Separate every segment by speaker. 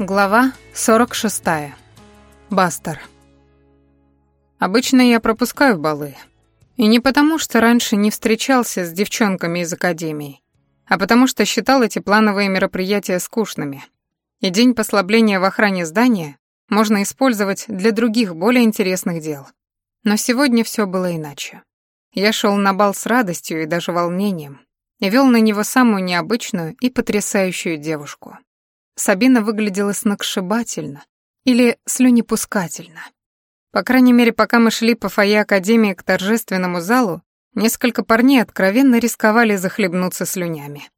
Speaker 1: Глава 46. Бастер. Обычно я пропускаю балы. И не потому, что раньше не встречался с девчонками из академии, а потому что считал эти плановые мероприятия скучными. И день послабления в охране здания можно использовать для других, более интересных дел. Но сегодня все было иначе. Я шел на бал с радостью и даже волнением, и вел на него самую необычную и потрясающую девушку. Сабина выглядела сногсшибательно или слюнепускательно. По крайней мере, пока мы шли по фойе Академии к торжественному залу, несколько парней откровенно рисковали захлебнуться слюнями.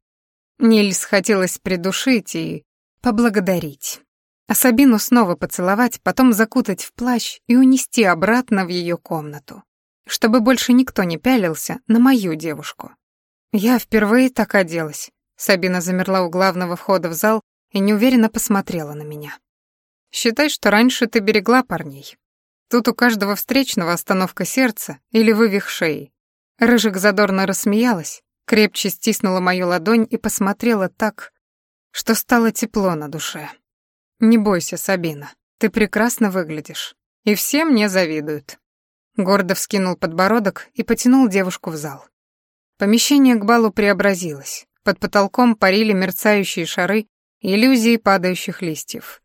Speaker 1: Нильс хотелось придушить и поблагодарить. А Сабину снова поцеловать, потом закутать в плащ и унести обратно в ее комнату, чтобы больше никто не пялился на мою девушку. Я впервые так оделась. Сабина замерла у главного входа в зал и неуверенно посмотрела на меня. «Считай, что раньше ты берегла парней. Тут у каждого встречного остановка сердца или вывих шеи». Рыжик задорно рассмеялась, крепче стиснула мою ладонь и посмотрела так, что стало тепло на душе. «Не бойся, Сабина, ты прекрасно выглядишь, и все мне завидуют». Гордо вскинул подбородок и потянул девушку в зал. Помещение к балу преобразилось. Под потолком парили мерцающие шары иллюзии падающих листьев.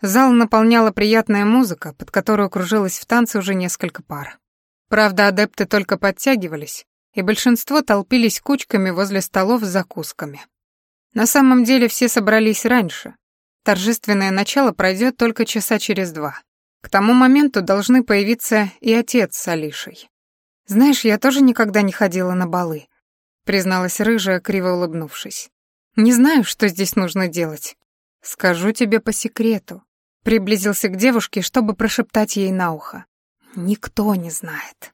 Speaker 1: Зал наполняла приятная музыка, под которую кружилась в танце уже несколько пар. Правда, адепты только подтягивались, и большинство толпились кучками возле столов с закусками. На самом деле все собрались раньше. Торжественное начало пройдет только часа через два. К тому моменту должны появиться и отец с Алишей. «Знаешь, я тоже никогда не ходила на балы», — призналась рыжая, криво улыбнувшись. Не знаю, что здесь нужно делать. Скажу тебе по секрету. Приблизился к девушке, чтобы прошептать ей на ухо. Никто не знает.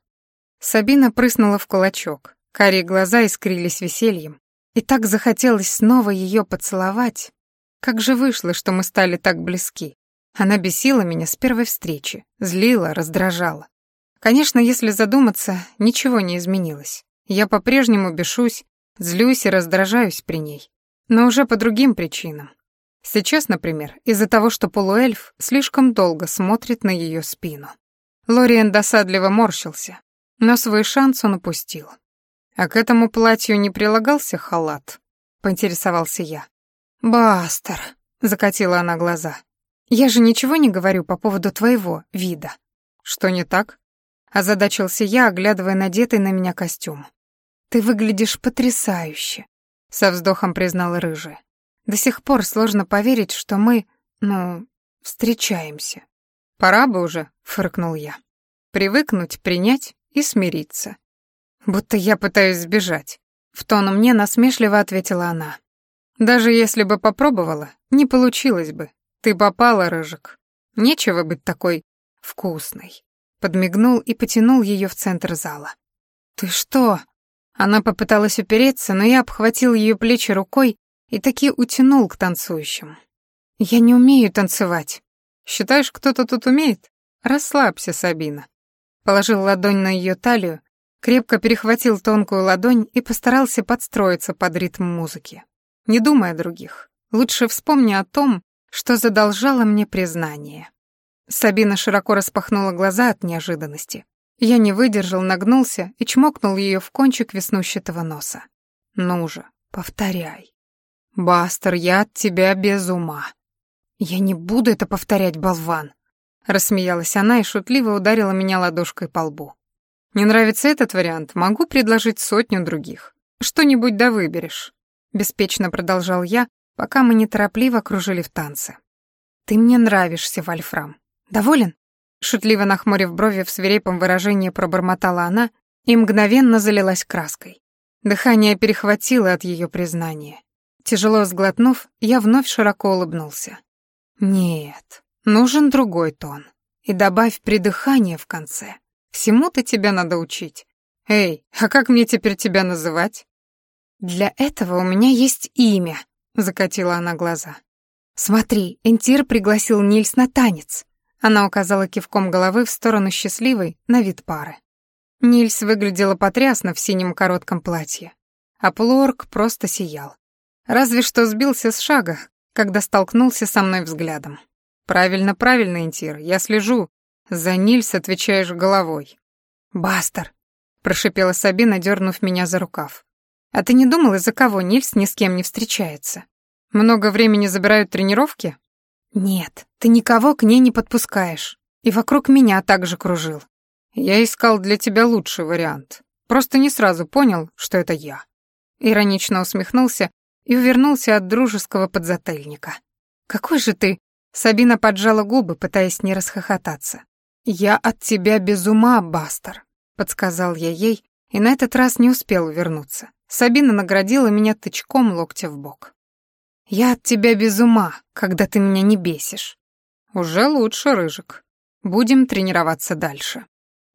Speaker 1: Сабина прыснула в кулачок. Карие глаза искрились весельем. И так захотелось снова ее поцеловать. Как же вышло, что мы стали так близки? Она бесила меня с первой встречи, злила, раздражала. Конечно, если задуматься, ничего не изменилось. Я по-прежнему бешусь, злюсь и раздражаюсь при ней но уже по другим причинам. Сейчас, например, из-за того, что полуэльф слишком долго смотрит на ее спину. Лориен досадливо морщился, но свой шанс он упустил. «А к этому платью не прилагался халат?» — поинтересовался я. «Бастер», — закатила она глаза. «Я же ничего не говорю по поводу твоего вида». «Что не так?» — озадачился я, оглядывая надетый на меня костюм. «Ты выглядишь потрясающе со вздохом признала рыжая. До сих пор сложно поверить, что мы, ну, встречаемся. Пора бы уже, фыркнул я. Привыкнуть, принять и смириться. Будто я пытаюсь сбежать. В тон мне насмешливо ответила она. Даже если бы попробовала, не получилось бы. Ты попала, рыжик. Нечего быть такой вкусной. Подмигнул и потянул ее в центр зала. Ты что? Она попыталась упереться, но я обхватил ее плечи рукой и таки утянул к танцующим. «Я не умею танцевать». «Считаешь, кто-то тут умеет? Расслабься, Сабина». Положил ладонь на ее талию, крепко перехватил тонкую ладонь и постарался подстроиться под ритм музыки. Не думай о других. Лучше вспомни о том, что задолжало мне признание. Сабина широко распахнула глаза от неожиданности. Я не выдержал, нагнулся и чмокнул ее в кончик веснущатого носа. «Ну же, повторяй. Бастер, я от тебя без ума». «Я не буду это повторять, болван», — рассмеялась она и шутливо ударила меня ладошкой по лбу. «Не нравится этот вариант, могу предложить сотню других. Что-нибудь да выберешь», — беспечно продолжал я, пока мы неторопливо кружили в танце. «Ты мне нравишься, Вольфрам. Доволен?» Шутливо нахмурив брови в свирепом выражении пробормотала она и мгновенно залилась краской. Дыхание перехватило от ее признания. Тяжело сглотнув, я вновь широко улыбнулся. «Нет, нужен другой тон. И добавь придыхание в конце. Всему-то тебя надо учить. Эй, а как мне теперь тебя называть?» «Для этого у меня есть имя», — закатила она глаза. «Смотри, Энтир пригласил Нильс на танец. Она указала кивком головы в сторону счастливой на вид пары. Нильс выглядела потрясно в синем коротком платье, а полуорг просто сиял. Разве что сбился с шага, когда столкнулся со мной взглядом. «Правильно, правильно, Интир, я слежу. За Нильс отвечаешь головой». «Бастер», — прошипела Сабина, дернув меня за рукав. «А ты не думал, из-за кого Нильс ни с кем не встречается? Много времени забирают тренировки?» «Нет, ты никого к ней не подпускаешь. И вокруг меня также кружил. Я искал для тебя лучший вариант. Просто не сразу понял, что это я». Иронично усмехнулся и увернулся от дружеского подзатыльника. «Какой же ты...» Сабина поджала губы, пытаясь не расхохотаться. «Я от тебя без ума, Бастер», — подсказал я ей, и на этот раз не успел вернуться. Сабина наградила меня тычком локтя в бок. «Я от тебя без ума, когда ты меня не бесишь». «Уже лучше, Рыжик. Будем тренироваться дальше».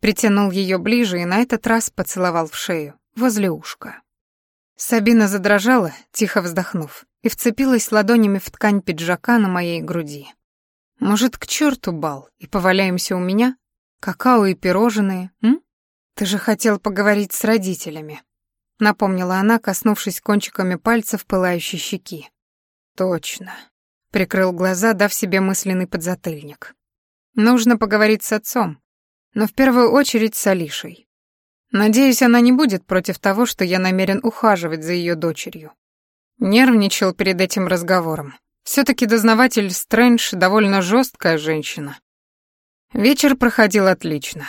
Speaker 1: Притянул ее ближе и на этот раз поцеловал в шею, возле ушка. Сабина задрожала, тихо вздохнув, и вцепилась ладонями в ткань пиджака на моей груди. «Может, к черту бал, и поваляемся у меня? Какао и пирожные, м? Ты же хотел поговорить с родителями», — напомнила она, коснувшись кончиками пальцев пылающей щеки. «Точно», — прикрыл глаза, дав себе мысленный подзатыльник. «Нужно поговорить с отцом, но в первую очередь с Алишей. Надеюсь, она не будет против того, что я намерен ухаживать за ее дочерью. Нервничал перед этим разговором. Все-таки дознаватель Стрэндж довольно жесткая женщина. Вечер проходил отлично.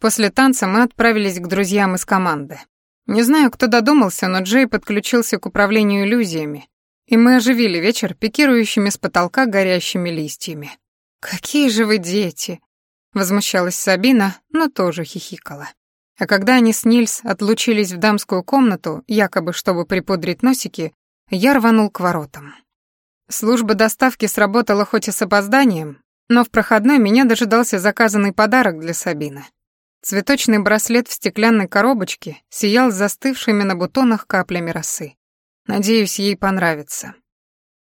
Speaker 1: После танца мы отправились к друзьям из команды. Не знаю, кто додумался, но Джей подключился к управлению иллюзиями, и мы оживили вечер пикирующими с потолка горящими листьями. «Какие же вы дети!» — возмущалась Сабина, но тоже хихикала. А когда они с Нильс отлучились в дамскую комнату, якобы чтобы припудрить носики, я рванул к воротам. Служба доставки сработала хоть и с опозданием, но в проходной меня дожидался заказанный подарок для Сабины. Цветочный браслет в стеклянной коробочке сиял застывшими на бутонах каплями росы. Надеюсь, ей понравится.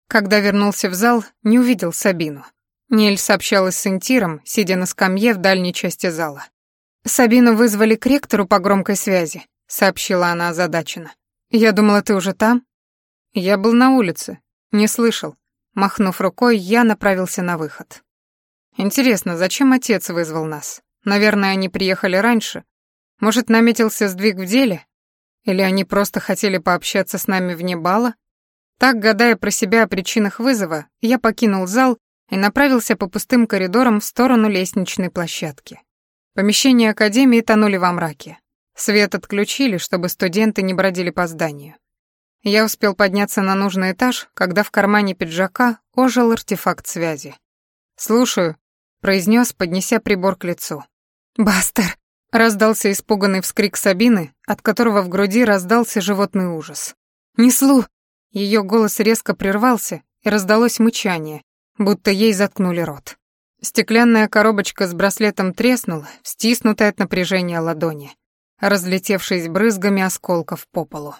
Speaker 1: Когда вернулся в зал, не увидел Сабину. Нельс общалась с Интиром, сидя на скамье в дальней части зала. «Сабину вызвали к ректору по громкой связи», — сообщила она озадаченно. «Я думала, ты уже там?» «Я был на улице. Не слышал». Махнув рукой, я направился на выход. «Интересно, зачем отец вызвал нас? Наверное, они приехали раньше. Может, наметился сдвиг в деле? Или они просто хотели пообщаться с нами вне бала?» Так, гадая про себя о причинах вызова, я покинул зал и направился по пустым коридорам в сторону лестничной площадки. Помещения академии тонули во мраке. Свет отключили, чтобы студенты не бродили по зданию. Я успел подняться на нужный этаж, когда в кармане пиджака ожил артефакт связи. «Слушаю», — произнес, поднеся прибор к лицу. «Бастер!» — раздался испуганный вскрик Сабины, от которого в груди раздался животный ужас. «Неслу!» Ее голос резко прервался, и раздалось мычание, будто ей заткнули рот. Стеклянная коробочка с браслетом треснула, стиснутая от напряжения ладони, разлетевшись брызгами осколков по полу.